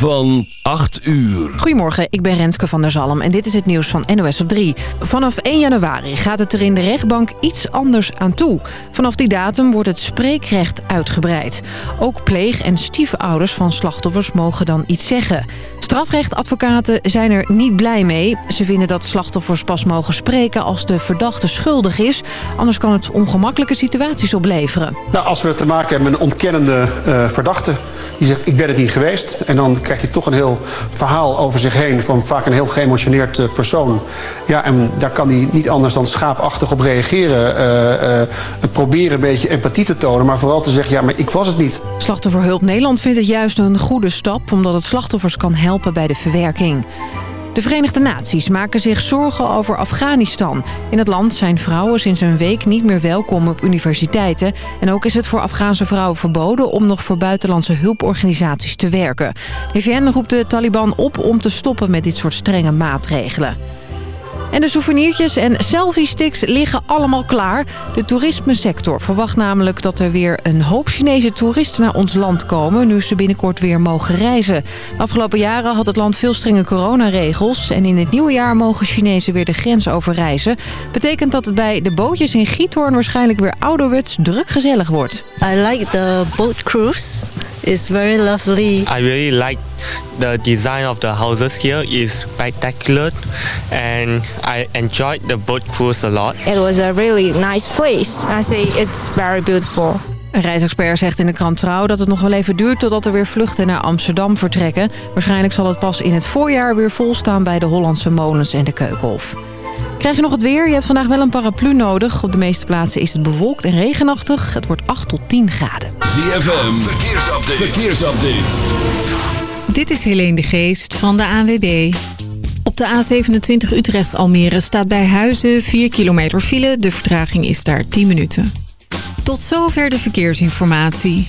van 8 uur. Goedemorgen, ik ben Renske van der Zalm en dit is het nieuws van NOS op 3. Vanaf 1 januari gaat het er in de rechtbank iets anders aan toe. Vanaf die datum wordt het spreekrecht uitgebreid. Ook pleeg- en stiefouders van slachtoffers mogen dan iets zeggen. Strafrechtadvocaten zijn er niet blij mee. Ze vinden dat slachtoffers pas mogen spreken als de verdachte schuldig is. Anders kan het ongemakkelijke situaties opleveren. Nou, als we te maken hebben met een ontkennende uh, verdachte... die zegt ik ben het niet geweest... en dan krijgt hij toch een heel verhaal over zich heen... van vaak een heel geëmotioneerd uh, persoon. Ja, en daar kan hij niet anders dan schaapachtig op reageren. Uh, proberen een beetje empathie te tonen... maar vooral te zeggen, ja, maar ik was het niet. Slachtofferhulp Nederland vindt het juist een goede stap... omdat het slachtoffers kan helpen bij de verwerking. De Verenigde Naties maken zich zorgen over Afghanistan. In het land zijn vrouwen sinds een week niet meer welkom op universiteiten. En ook is het voor Afghaanse vrouwen verboden om nog voor buitenlandse hulporganisaties te werken. De VN roept de Taliban op om te stoppen met dit soort strenge maatregelen. En de souvenirtjes en selfie-sticks liggen allemaal klaar. De toerismesector verwacht namelijk dat er weer een hoop Chinese toeristen naar ons land komen... nu ze binnenkort weer mogen reizen. Afgelopen jaren had het land veel strenge coronaregels... en in het nieuwe jaar mogen Chinezen weer de grens overreizen. Betekent dat het bij de bootjes in Giethoorn waarschijnlijk weer ouderwets druk gezellig wordt. I like the boat cruise. It's very lovely. I really like the design of the houses here is spectacular and I enjoyed the boat cruise a lot. It was a really nice place. I say it's very beautiful. Een reisexpert zegt in de krant Trouw dat het nog wel even duurt totdat er weer vluchten naar Amsterdam vertrekken. Waarschijnlijk zal het pas in het voorjaar weer volstaan bij de Hollandse molens en de Keukenhof. Krijg je nog het weer? Je hebt vandaag wel een paraplu nodig. Op de meeste plaatsen is het bewolkt en regenachtig. Het wordt 8 tot 10 graden. ZFM, verkeersupdate. verkeersupdate. Dit is Helene de Geest van de ANWB. Op de A27 Utrecht-Almere staat bij Huizen 4 kilometer file. De vertraging is daar 10 minuten. Tot zover de verkeersinformatie.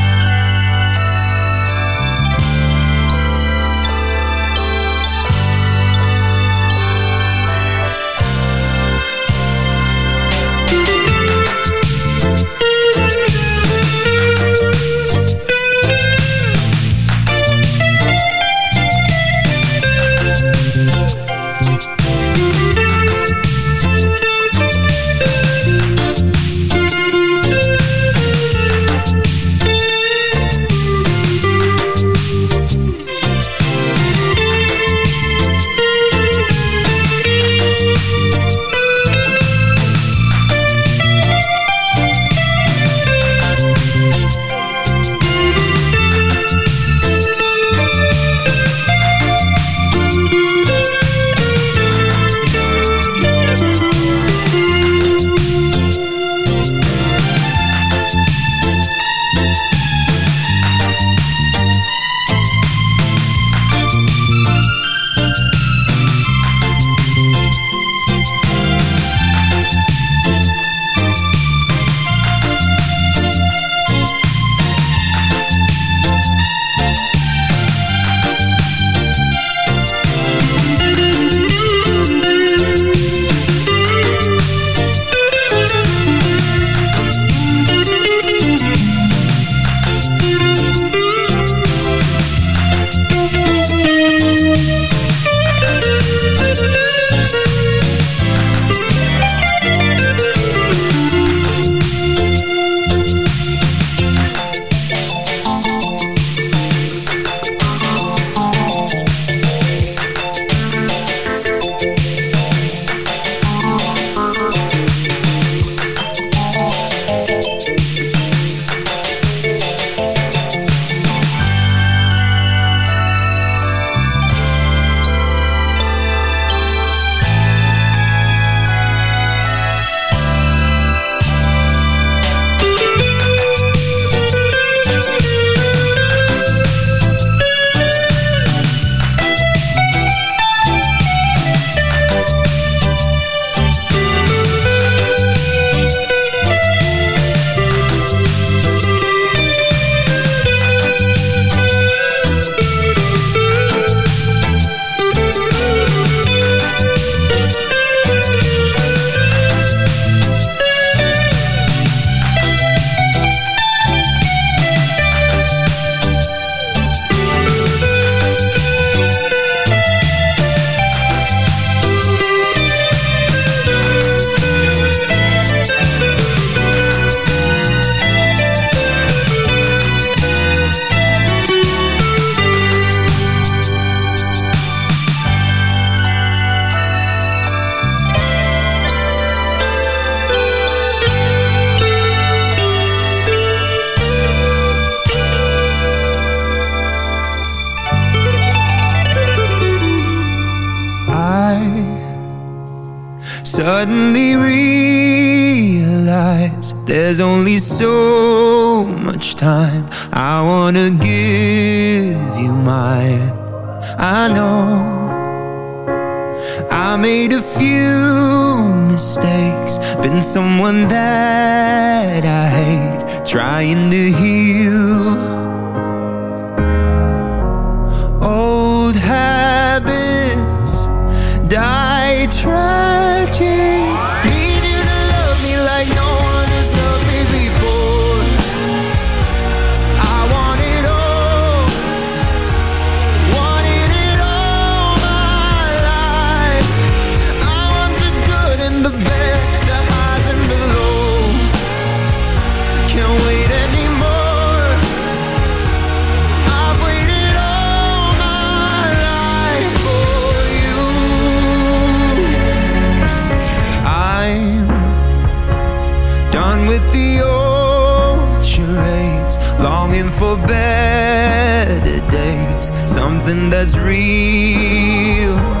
Longing for better days, something that's real.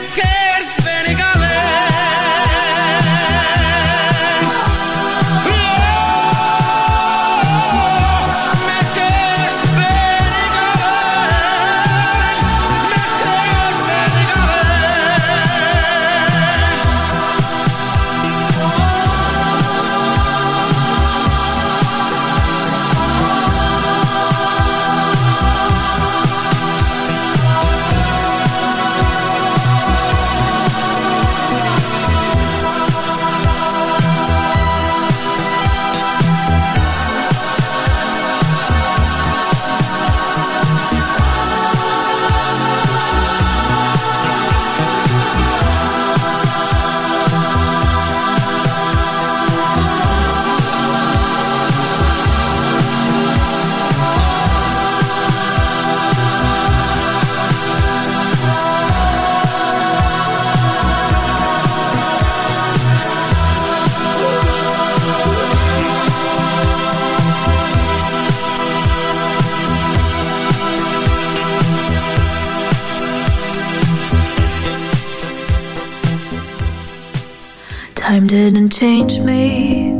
Time didn't change me,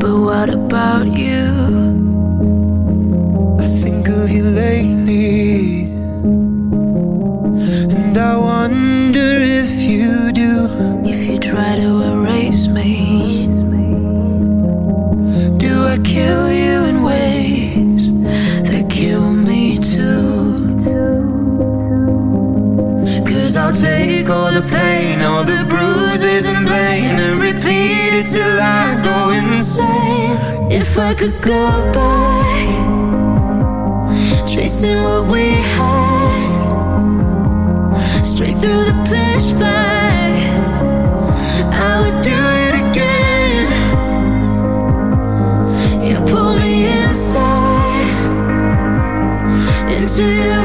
but what about you? if I could go back Chasing what we had Straight through the pitchback I would do it again. You pull me inside Into your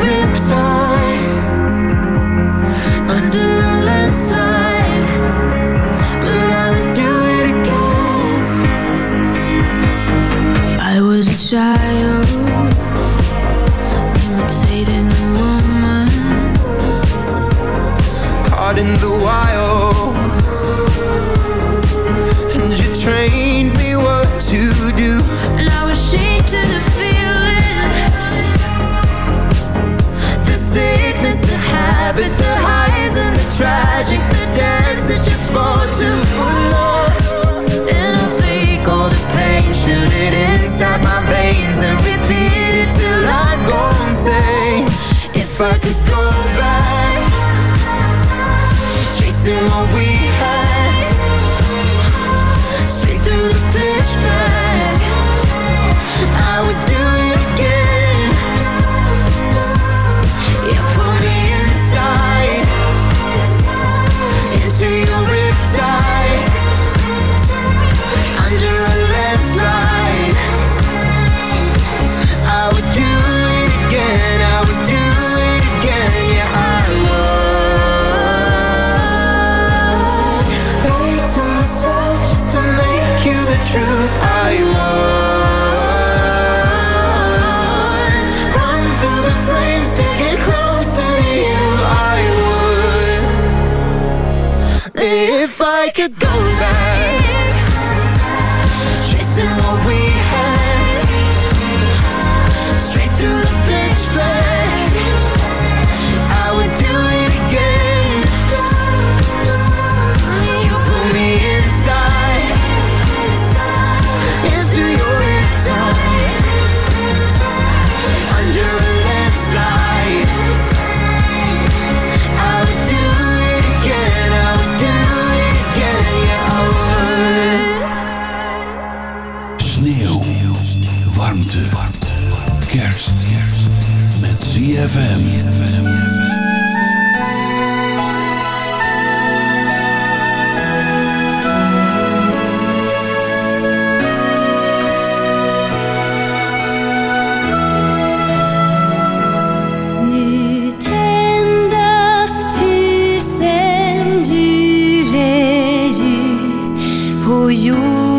shy could go back. you.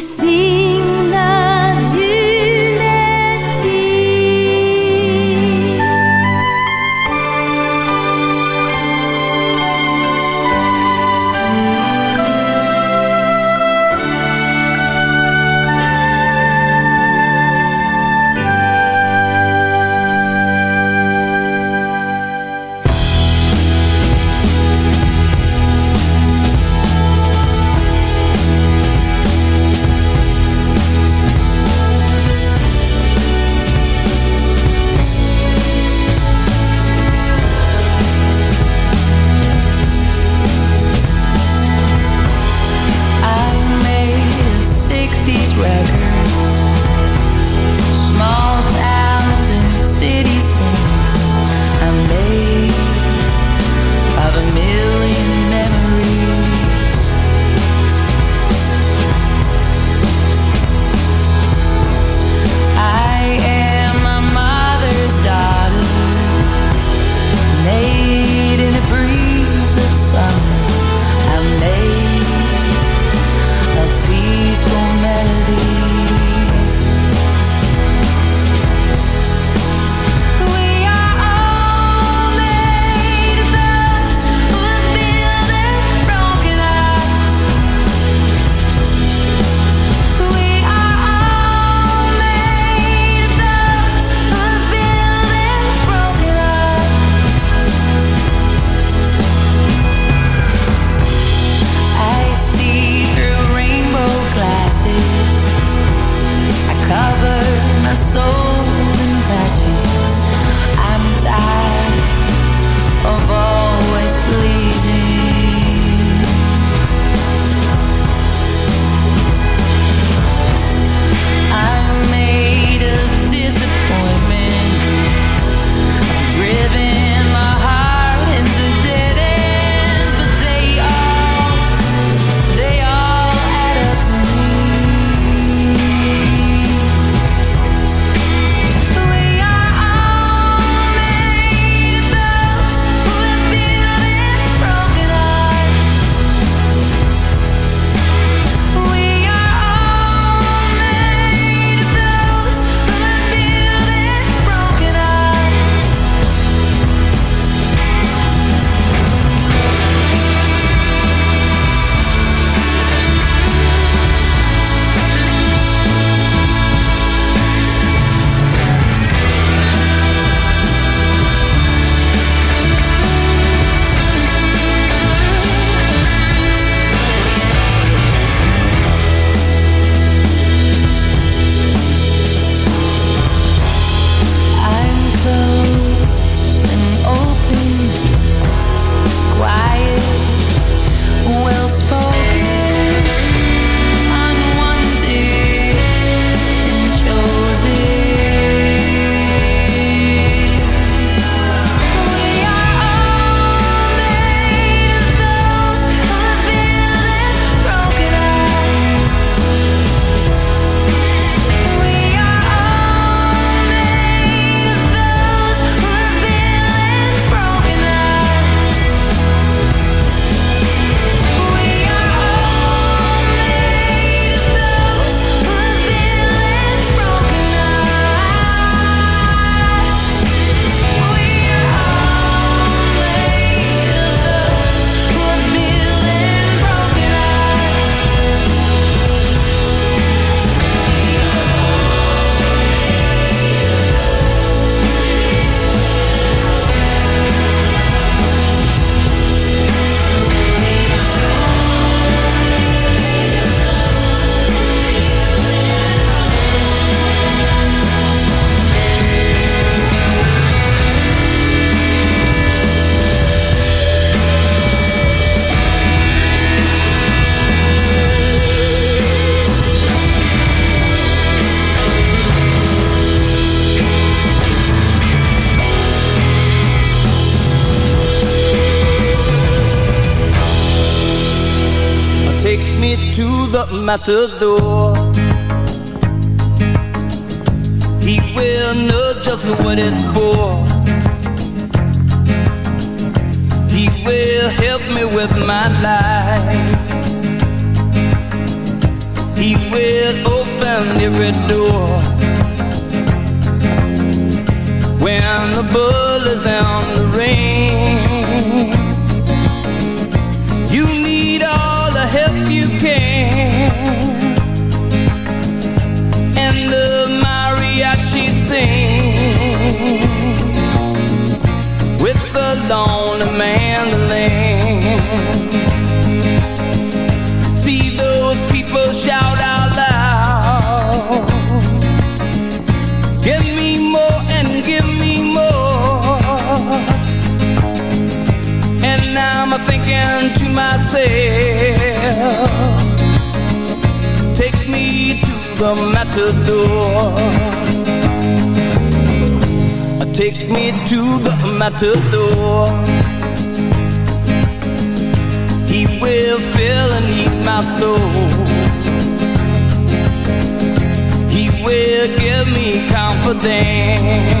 see matador. I'm thinking to myself, take me to the matador. Take me to the matador. He will fill and ease my soul. He will give me confidence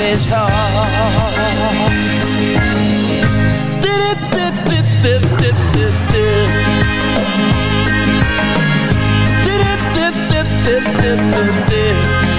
his heart. Did it, did, did, did, did, did, did. Did it, did, did, did, did, did, did.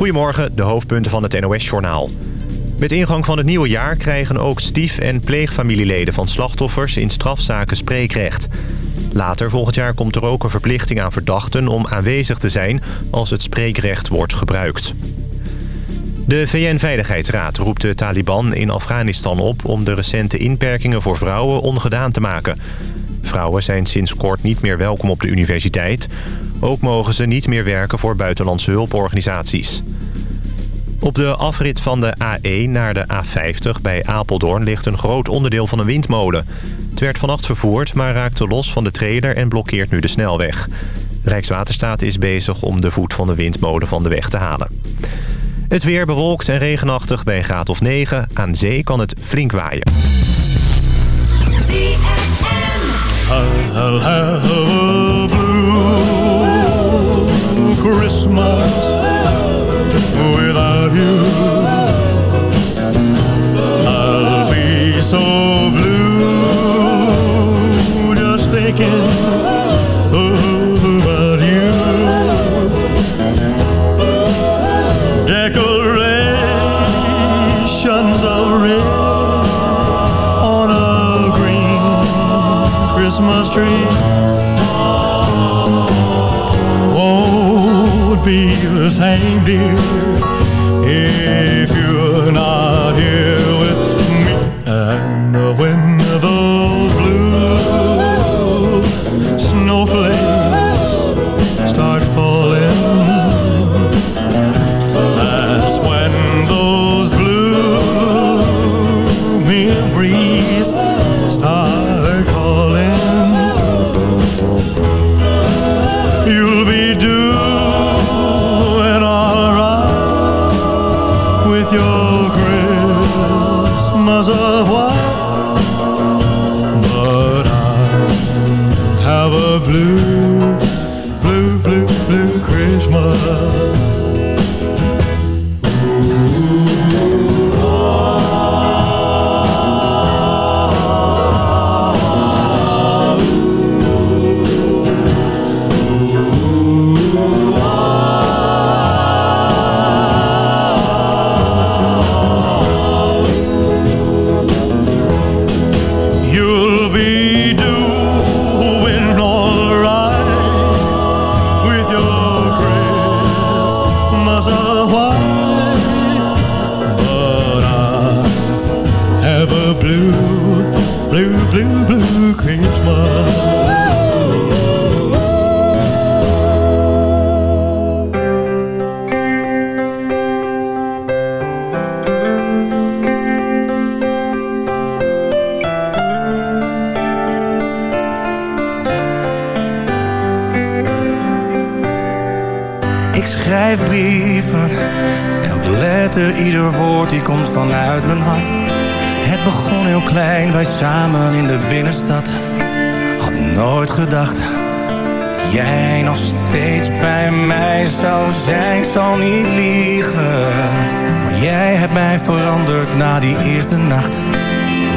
Goedemorgen, de hoofdpunten van het NOS-journaal. Met ingang van het nieuwe jaar krijgen ook stief- en pleegfamilieleden van slachtoffers in strafzaken spreekrecht. Later volgend jaar komt er ook een verplichting aan verdachten om aanwezig te zijn als het spreekrecht wordt gebruikt. De VN-veiligheidsraad roept de Taliban in Afghanistan op... om de recente inperkingen voor vrouwen ongedaan te maken. Vrouwen zijn sinds kort niet meer welkom op de universiteit. Ook mogen ze niet meer werken voor buitenlandse hulporganisaties. Op de afrit van de A1 naar de A50 bij Apeldoorn ligt een groot onderdeel van een windmolen. Het werd vannacht vervoerd, maar raakte los van de trailer en blokkeert nu de snelweg. Rijkswaterstaat is bezig om de voet van de windmolen van de weg te halen. Het weer bewolkt en regenachtig bij een graad of 9. Aan zee kan het flink waaien. Christmas without you. I'll be so blue just thinking about you. Decorations of red on a green Christmas tree be the same, dear, if you're not here with me. And when those blue snowflakes start falling, that's when those blue memories start calling. Blue, blue, blue, blue Christmas. Komt vanuit mijn hart. Het begon heel klein, wij samen in de binnenstad. Had nooit gedacht jij nog steeds bij mij zou zijn. Ik zal niet liegen, maar jij hebt mij veranderd na die eerste nacht.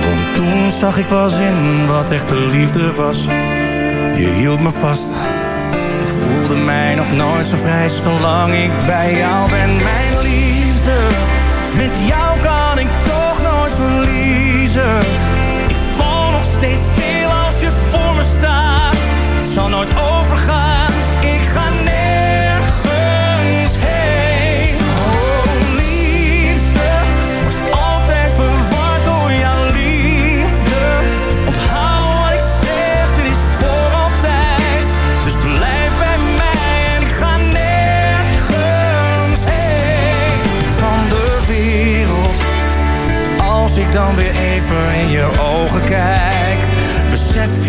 Want toen zag ik pas in wat echte liefde was. Je hield me vast. Ik voelde mij nog nooit zo vrij zolang ik bij jou ben. Met jou kan ik toch nooit verliezen. Ik val nog steeds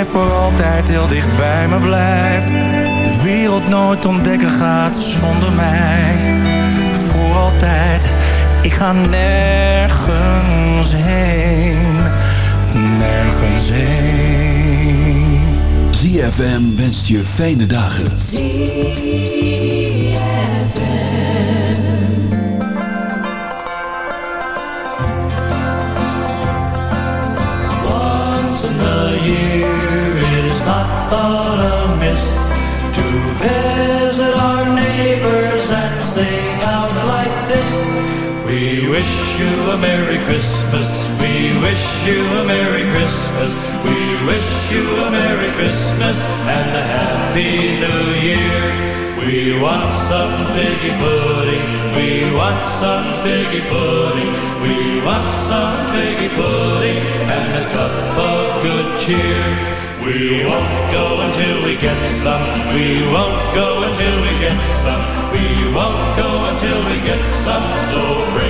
Jij voor altijd heel dicht bij me blijft. De wereld nooit ontdekken gaat zonder mij. Voor altijd, ik ga nergens heen. Nergens heen. ZFM wenst je fijne dagen. Thought amiss to visit our neighbors and sing out like this. We wish you a Merry Christmas. We wish you a Merry Christmas. We wish you a Merry Christmas and a Happy New Year. We want some figgy pudding. We want some figgy pudding. We want some figgy pudding and a cup of good cheer. We won't go until we get some. We won't go until we get some. We won't go until we get some. So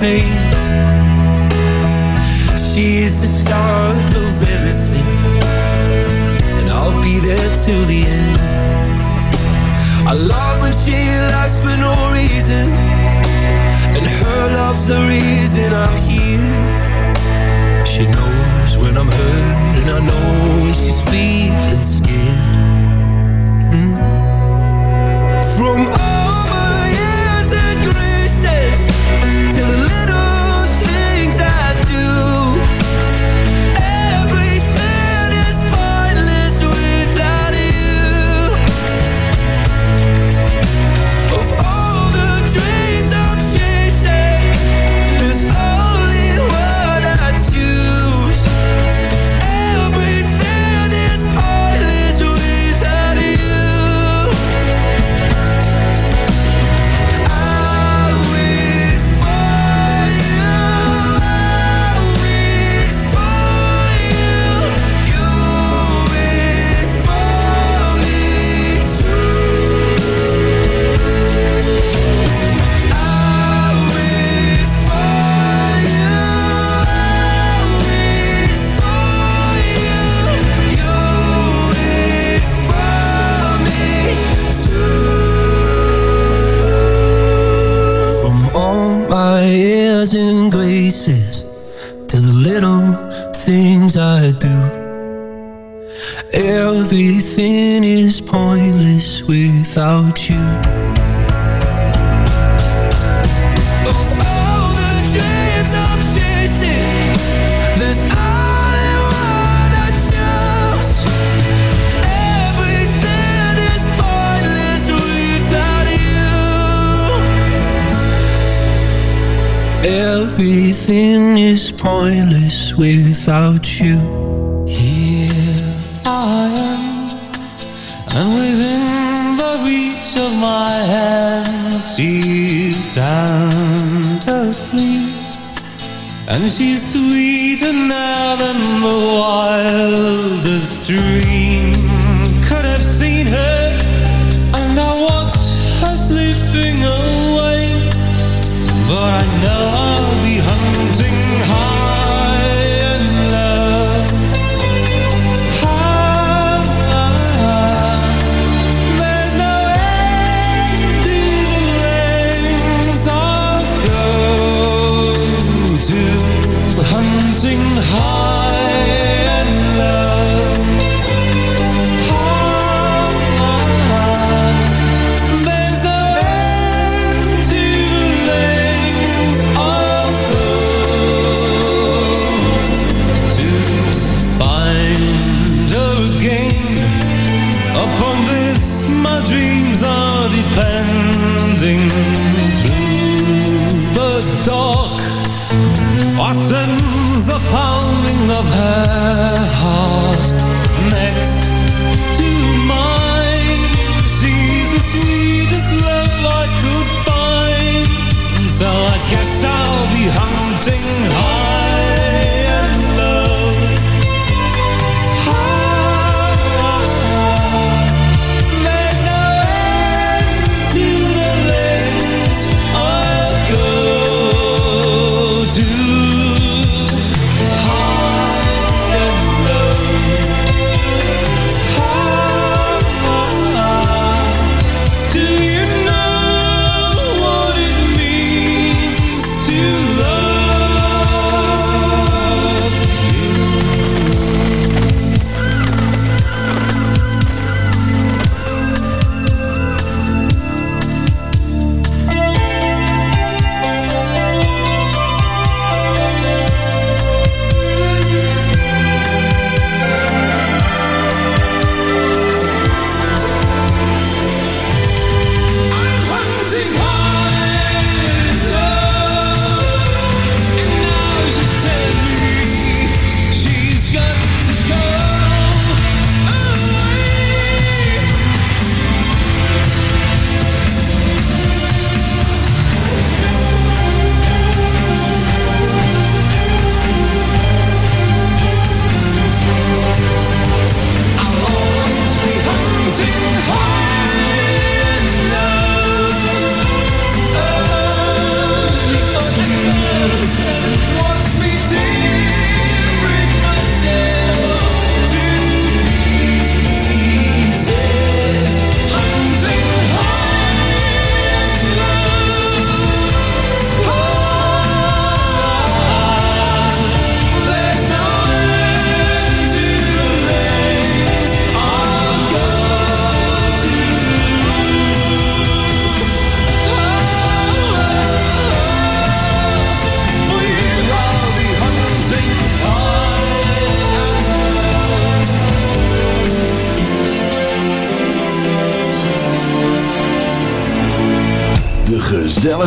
pain.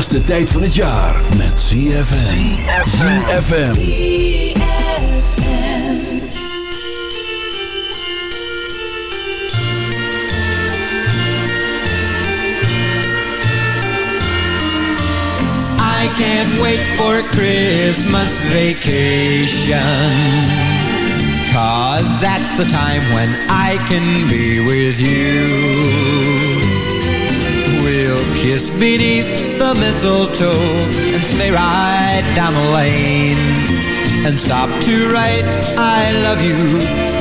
Gezelligste tijd van het jaar met ZFM. ZFM. I can't wait for Christmas vacation. Cause that's the time when I can be with you. We'll kiss beneath the mistletoe and sleigh ride down the lane. And stop to write I love you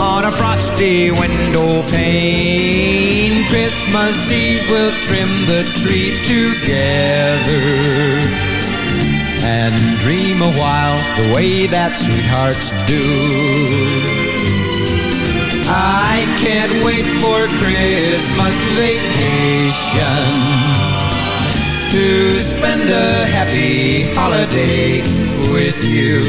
on a frosty window pane. Christmas Eve we'll trim the tree together and dream a while the way that sweethearts do. I can't wait for Christmas vacation to spend a happy holiday with you.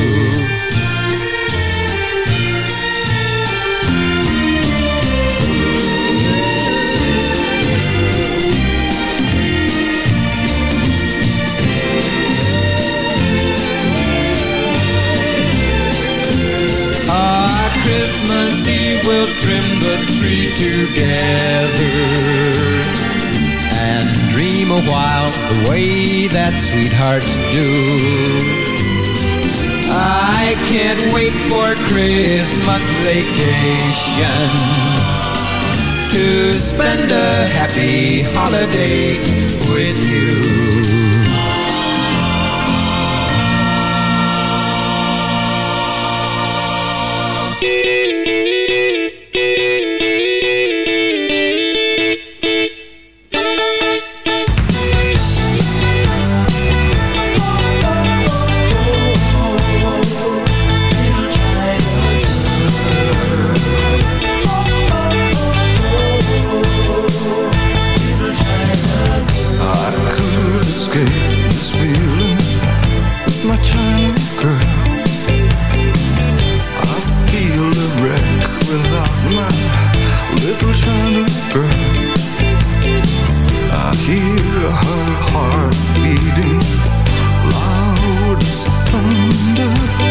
Ah, Christmas Eve we'll trim the tree together and dream a while the way that sweethearts do. I can't wait for Christmas vacation to spend a happy holiday with you. With my China girl. I feel a wreck without my little China girl. I hear her heart beating loud as thunder.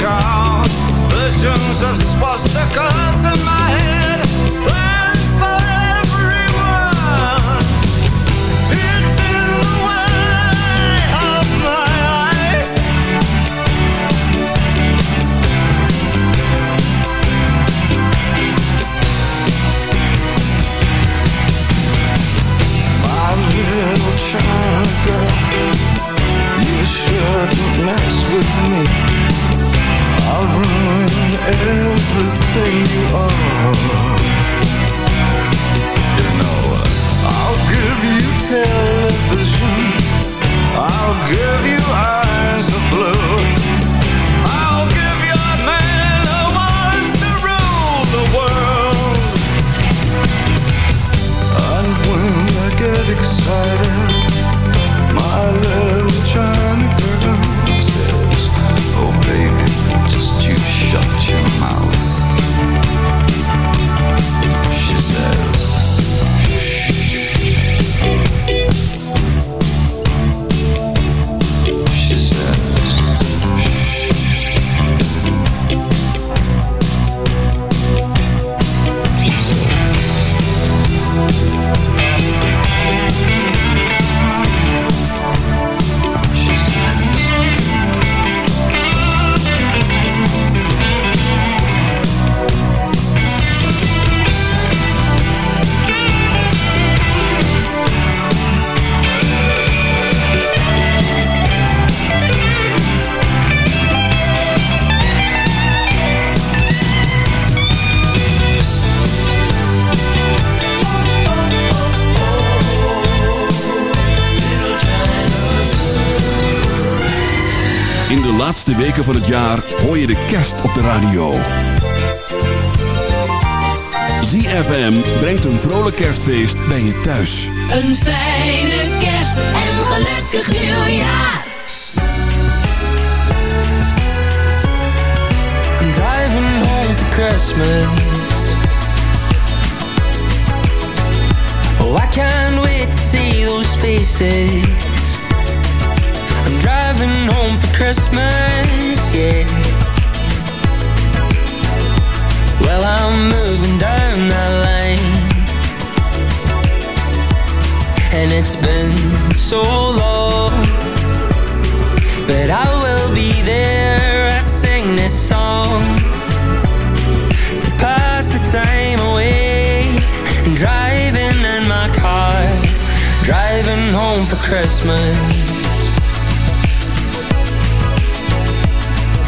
cow. Visions of swastikas in my head, van het jaar hoor je de kerst op de radio. ZFM brengt een vrolijk kerstfeest bij je thuis. Een fijne kerst en een gelukkig nieuwjaar. I'm driving home for Christmas. Oh, I can't wait to see those faces. I'm driving home for Christmas, yeah. Well, I'm moving down that lane. And it's been so long. But I will be there. I sing this song to pass the time away. Driving in my car, driving home for Christmas.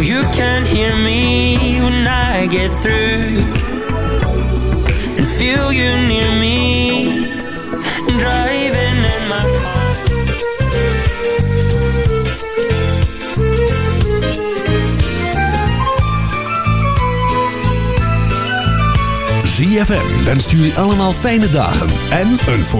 You can't hear me when I get through. And feel you near me. Driving in my ZFM wenst jullie allemaal fijne dagen en een voorspoedig